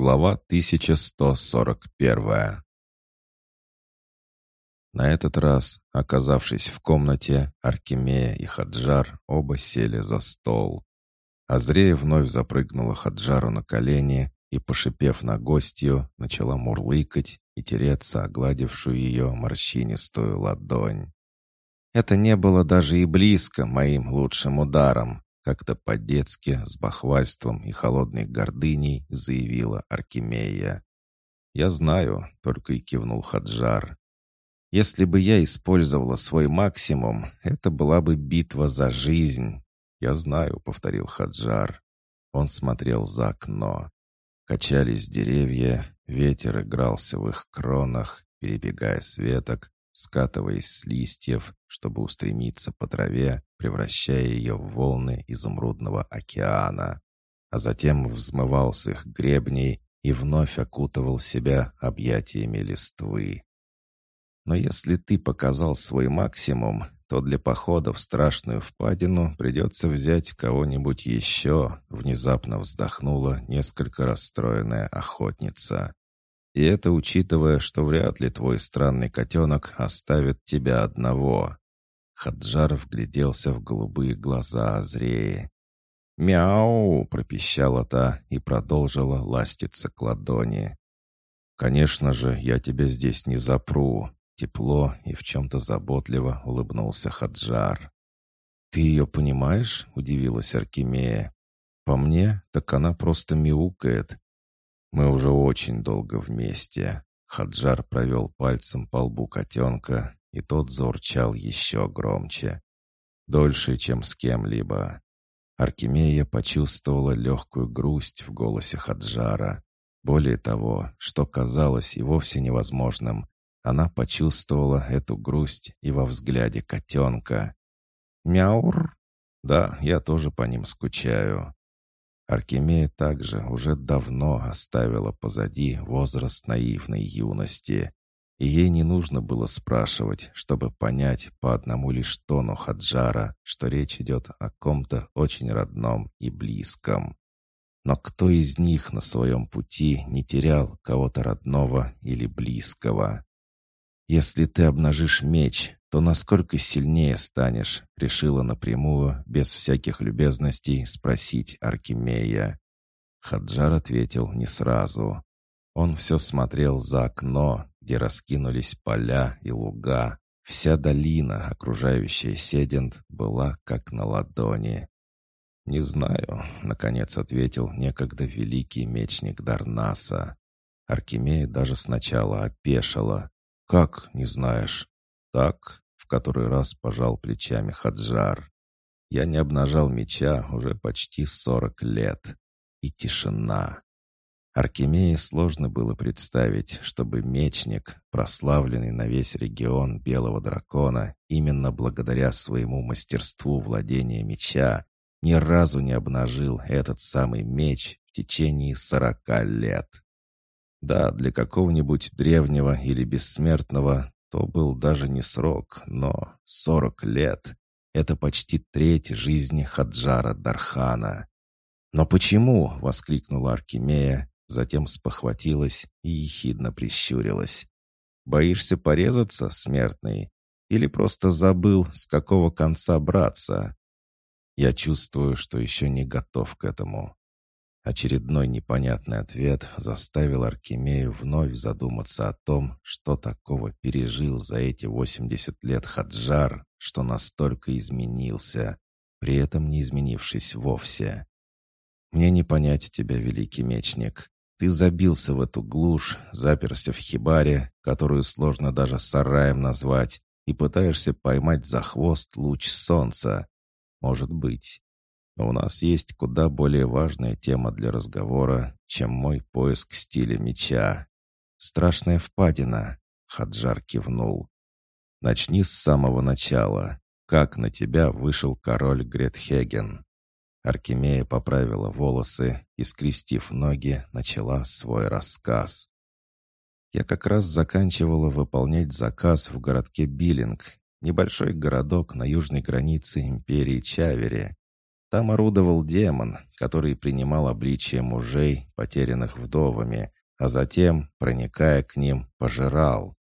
Глава 1141 На этот раз, оказавшись в комнате, Аркемия и Хаджар оба сели за стол. Азрея вновь запрыгнула Хаджару на колени и, пошипев на гостью, начала мурлыкать и тереться огладившую ее морщинистую ладонь. Это не было даже и близко моим лучшим ударом, как-то по-детски, с бахвальством и холодной гордыней заявила Аркемия. «Я знаю», — только и кивнул Хаджар. «Если бы я использовала свой максимум, это была бы битва за жизнь». «Я знаю», — повторил Хаджар. Он смотрел за окно. Качались деревья, ветер игрался в их кронах, перебегая с веток, скатываясь с листьев, чтобы устремиться по траве, превращая ее в волны изумрудного океана, а затем взмывал с их гребней и вновь окутывал себя объятиями листвы. Но если ты показал свой максимум, то для похода в страшную впадину придется взять кого-нибудь еще, внезапно вздохнула несколько расстроенная охотница. И это учитывая, что вряд ли твой странный котенок оставит тебя одного. Хаджар вгляделся в голубые глаза Азреи. «Мяу!» — пропищала та и продолжила ластиться к ладони. «Конечно же, я тебя здесь не запру!» Тепло и в чем-то заботливо улыбнулся Хаджар. «Ты ее понимаешь?» — удивилась Аркемия. «По мне, так она просто мяукает, мы уже очень долго вместе. Хаджар провел пальцем по лбу котенка, и тот заурчал еще громче. Дольше, чем с кем-либо. Аркемия почувствовала легкую грусть в голосе Хаджара. Более того, что казалось и вовсе невозможным, она почувствовала эту грусть и во взгляде котенка. «Мяур?» «Да, я тоже по ним скучаю. Аркемия также уже давно оставила позади возраст наивной юности. И ей не нужно было спрашивать, чтобы понять по одному лишь тону Хаджара, что речь идет о ком-то очень родном и близком. Но кто из них на своем пути не терял кого-то родного или близкого? Если ты обнажишь меч, то насколько сильнее станешь, решила напрямую, без всяких любезностей, спросить Аркемия. Хаджар ответил не сразу. Он все смотрел за окно, где раскинулись поля и луга. Вся долина, окружающая Седент, была как на ладони. «Не знаю», — наконец ответил некогда великий мечник Дарнаса. Аркемия даже сначала опешила. «Как, не знаешь?» «Так», — который раз пожал плечами Хаджар. «Я не обнажал меча уже почти сорок лет. И тишина». Аркемии сложно было представить, чтобы мечник, прославленный на весь регион Белого Дракона, именно благодаря своему мастерству владения меча, ни разу не обнажил этот самый меч в течение сорока лет. Да, для какого-нибудь древнего или бессмертного то был даже не срок, но сорок лет. Это почти треть жизни Хаджара Дархана. «Но почему?» — воскликнула Аркемия, затем спохватилась и ехидно прищурилась. «Боишься порезаться, смертный? Или просто забыл, с какого конца браться?» «Я чувствую, что еще не готов к этому. Очередной непонятный ответ заставил Аркемею вновь задуматься о том, что такого пережил за эти 80 лет Хаджар, что настолько изменился, при этом не изменившись вовсе. «Мне не понять тебя, великий мечник. Ты забился в эту глушь, заперся в хибаре, которую сложно даже сараем назвать, и пытаешься поймать за хвост луч солнца. Может быть. Но у нас есть куда более важная тема для разговора, чем мой поиск стиля меча. «Страшная впадина», — Хаджар кивнул. «Начни с самого начала. Как на тебя вышел король Гретхеген?» Аркемия поправила волосы и, скрестив ноги, начала свой рассказ. «Я как раз заканчивала выполнять заказ в городке Биллинг, небольшой городок на южной границе империи Чавери. Там орудовал демон, который принимал обличие мужей, потерянных вдовами, а затем, проникая к ним, пожирал.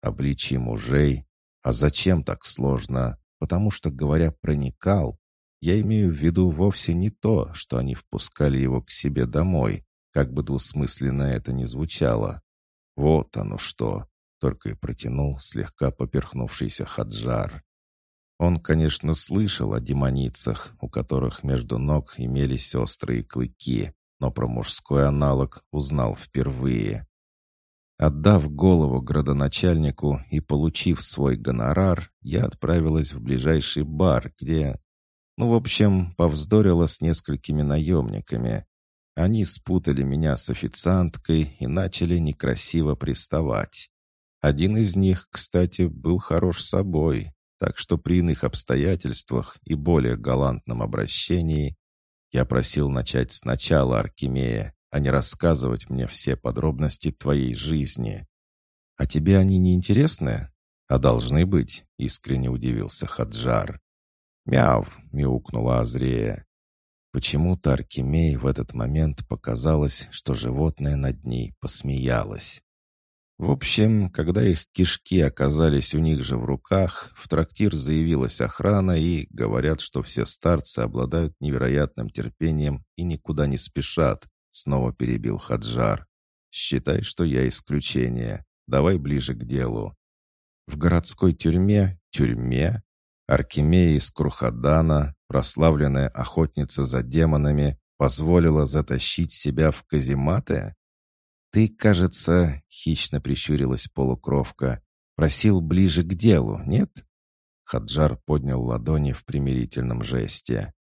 Обличие мужей? А зачем так сложно? Потому что, говоря «проникал», я имею в виду вовсе не то, что они впускали его к себе домой, как бы двусмысленно это ни звучало. Вот оно что, только и протянул слегка поперхнувшийся Хаджар. Он, конечно, слышал о демоницах, у которых между ног имелись острые клыки, но про мужской аналог узнал впервые. Отдав голову градоначальнику и получив свой гонорар, я отправилась в ближайший бар, где... Ну, в общем, повздорила с несколькими наемниками. Они спутали меня с официанткой и начали некрасиво приставать. Один из них, кстати, был хорош собой, так что при иных обстоятельствах и более галантном обращении я просил начать сначала, Аркемия, а не рассказывать мне все подробности твоей жизни. А тебе они не интересны? А должны быть, искренне удивился Хаджар. Мяв, мяукнула Азрея. Почему-то Аркемей в этот момент показалось, что животное над ней посмеялось. В общем, когда их кишки оказались у них же в руках, в трактир заявилась охрана и говорят, что все старцы обладают невероятным терпением и никуда не спешат, снова перебил Хаджар. Считай, что я исключение. Давай ближе к делу. В городской тюрьме, тюрьме, Аркемия из Крухадана, прославленная охотница за демонами, позволила затащить себя в казематы? «Ты, кажется, — хищно прищурилась полукровка, — просил ближе к делу, нет?» Хаджар поднял ладони в примирительном жесте.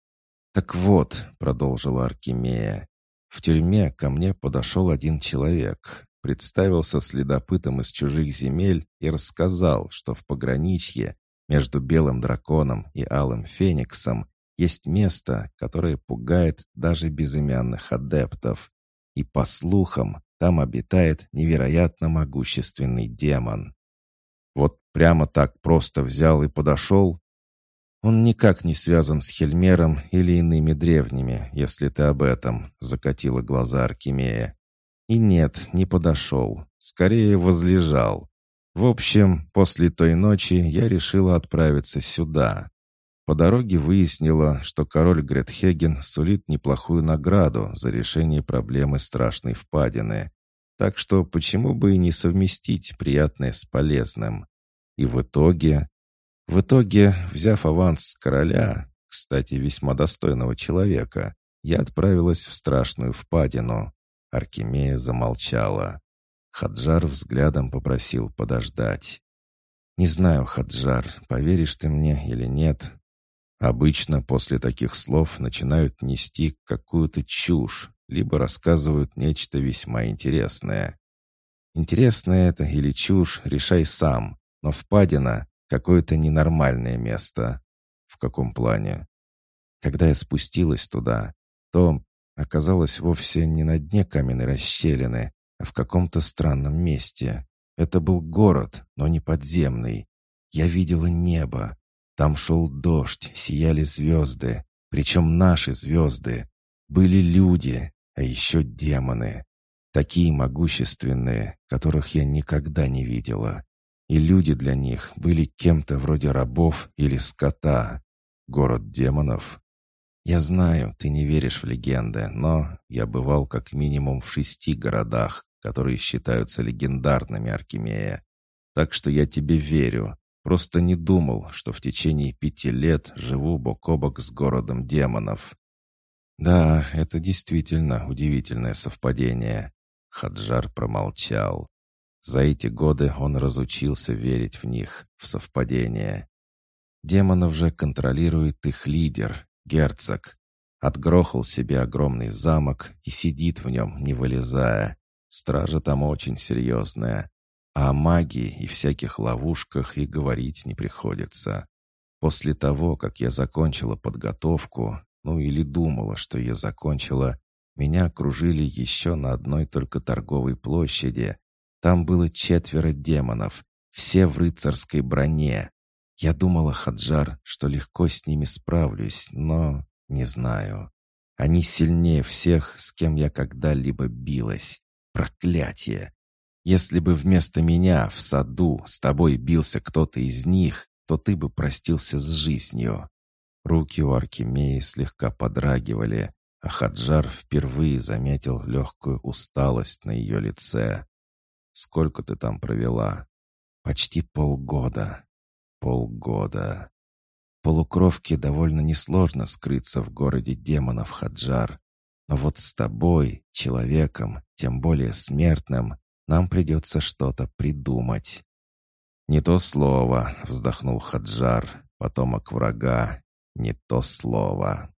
«Так вот», — продолжила Аркемия, — «в тюрьме ко мне подошел один человек, представился следопытом из чужих земель и рассказал, что в пограничье между белым драконом и алым фениксом есть место, которое пугает даже безымянных адептов. И, по слухам, там обитает невероятно могущественный демон. Вот прямо так просто взял и подошел. Он никак не связан с Хельмером или иными древними, если ты об этом, закатила глаза Аркемия. И нет, не подошел, скорее возлежал. В общем, после той ночи я решила отправиться сюда. По дороге выяснила, что король Гретхеген сулит неплохую награду за решение проблемы страшной впадины. Так что почему бы и не совместить приятное с полезным? И в итоге... В итоге, взяв аванс с короля, кстати, весьма достойного человека, я отправилась в страшную впадину. Аркемия замолчала. Хаджар взглядом попросил подождать. «Не знаю, Хаджар, поверишь ты мне или нет, Обычно после таких слов начинают нести какую-то чушь, либо рассказывают нечто весьма интересное. Интересное это или чушь, решай сам, но впадина — какое-то ненормальное место. В каком плане? Когда я спустилась туда, то оказалось вовсе не на дне каменной расщелины, а в каком-то странном месте. Это был город, но не подземный. Я видела небо, там шел дождь, сияли звезды, причем наши звезды. Были люди, а еще демоны. Такие могущественные, которых я никогда не видела. И люди для них были кем-то вроде рабов или скота. Город демонов. Я знаю, ты не веришь в легенды, но я бывал как минимум в шести городах, которые считаются легендарными Аркемия. Так что я тебе верю, Просто не думал, что в течение пяти лет живу бок о бок с городом демонов. Да, это действительно удивительное совпадение. Хаджар промолчал. За эти годы он разучился верить в них, в совпадения. Демонов же контролирует их лидер, герцог. Отгрохал себе огромный замок и сидит в нем, не вылезая. Стража там очень серьезная. О магии и всяких ловушках и говорить не приходится. После того, как я закончила подготовку, ну или думала, что я закончила, меня окружили еще на одной только торговой площади. Там было четверо демонов, все в рыцарской броне. Я думала, Хаджар, что легко с ними справлюсь, но Не знаю. Они сильнее всех, с кем я когда-либо билась. Проклятие! Если бы вместо меня в саду с тобой бился кто-то из них, то ты бы простился с жизнью». Руки у Аркемии слегка подрагивали, а Хаджар впервые заметил легкую усталость на ее лице. «Сколько ты там провела?» «Почти полгода». «Полгода». Полукровке довольно несложно скрыться в городе демонов Хаджар. Но вот с тобой, человеком, тем более смертным, нам придется что-то придумать. «Не то слово», — вздохнул Хаджар, потомок врага. «Не то слово».